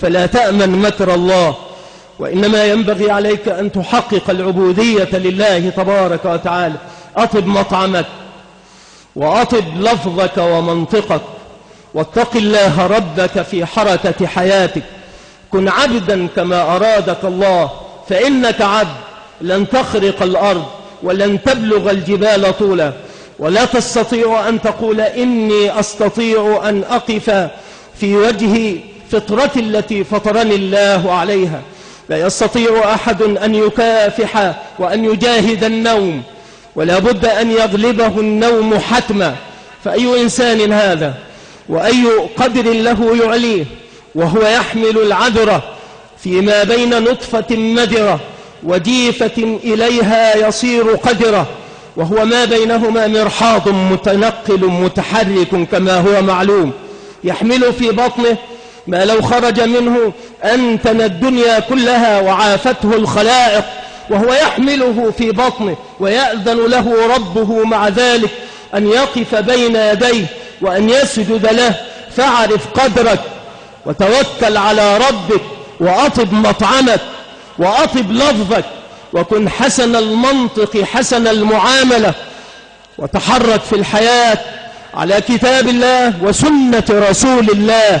فلا تأمن مكر الله وإنما ينبغي عليك أن تحقق العبودية لله تبارك وتعالى. أطب مطعمك وأطب لفظك ومنطقك واتق الله ربك في حركة حياتك. كن عبدا كما أرادك الله فإنك عبد لن تخرق الأرض ولن تبلغ الجبال طولا. ولا تستطيع أن تقول إني أستطيع أن أقف في وجه فطرتي التي فطرني الله عليها. لا يستطيع أحد أن يكافح وأن يجاهد النوم ولا بد أن يغلبه النوم حتما. فأي إنسان هذا؟ وأي قدر له يعليه؟ وهو يحمل العذرة فيما بين نطفة مدرة وجيفة إليها يصير قدرة. وهو ما بينهما مرحاض متنقل متحرك كما هو معلوم. يحمل في بطنه ما لو خرج منه أنتن الدنيا كلها وعافته الخلائق وهو يحمله في بطنه ويأذن له ربه مع ذلك أن يقف بين يديه وأن يسجد له فاعرف قدرك وتوكل على ربك وأطب مطعمك وأطب لفظك وكن حسن المنطق حسن المعاملة وتحرك في الحياة على كتاب الله وسنة رسول الله